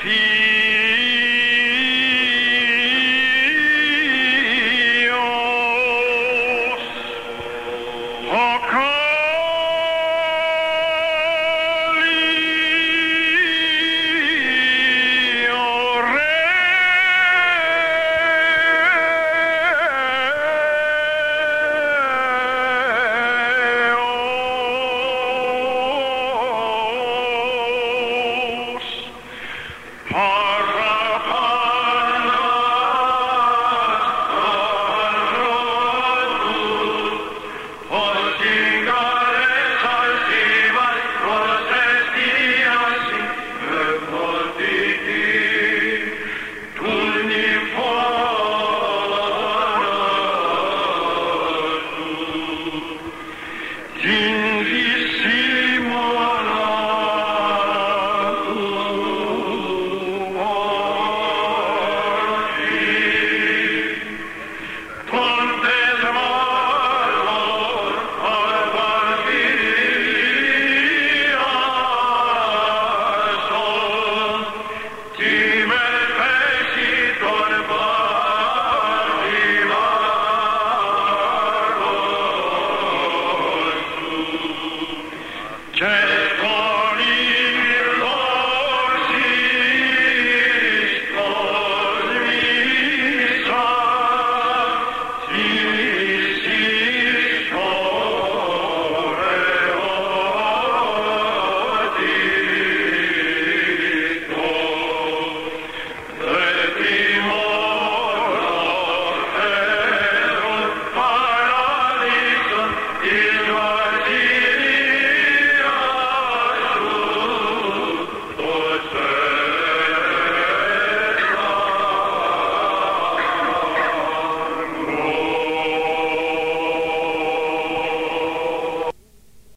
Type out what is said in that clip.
see Paul return.